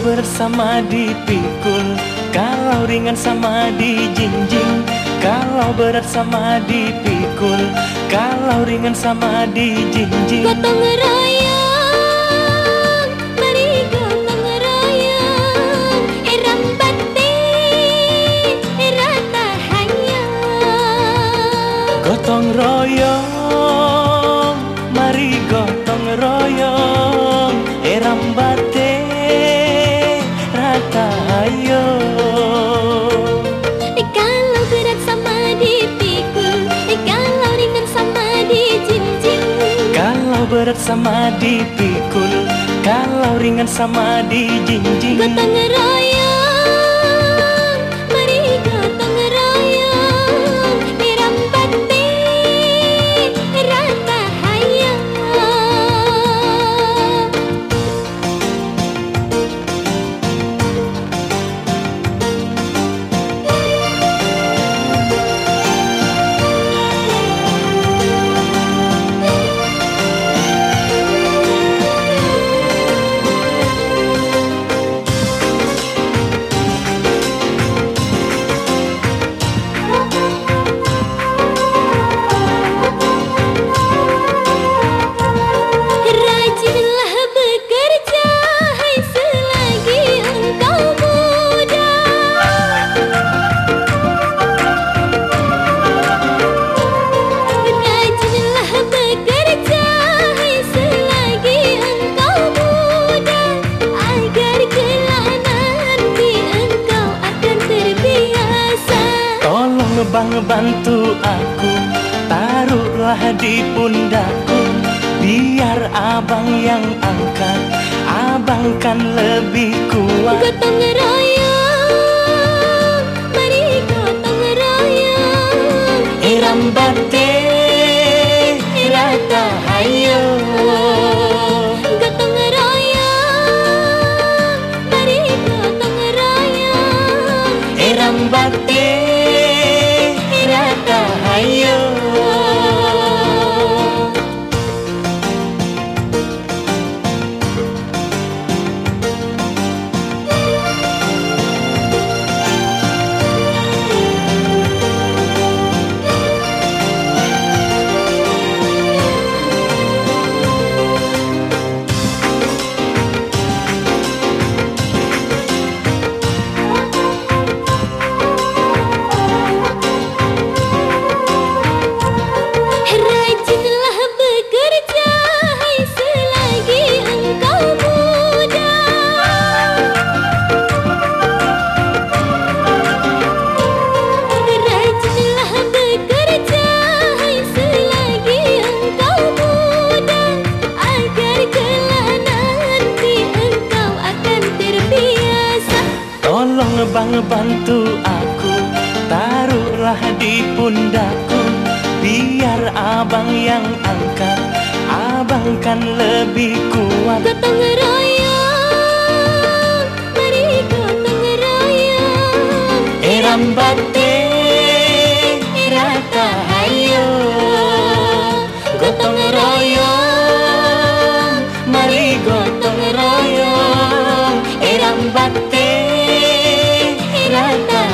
bersama dipikul Kalau ringan sama dijinjing Kalau berat sama dipikul Kalau ringan sama dijinjing Gotong royong Mari gotong royong Eram bate Rata hayang Gotong royong berat sama dipikul Kalau ringan sama dijinjing Gotong royong Tolong bang bantu aku Taruhlah di pundakku Biar abang yang angkat Abang kan lebih kuat. Gotong royong bantu aku. Taruhlah di pundakku Biar abang yang angkat. Abang kan lebih kuat. Gotong royong Mari gotong royong Eram bate Rata hayo Gotong royong Mari gotong royong Eram bate na na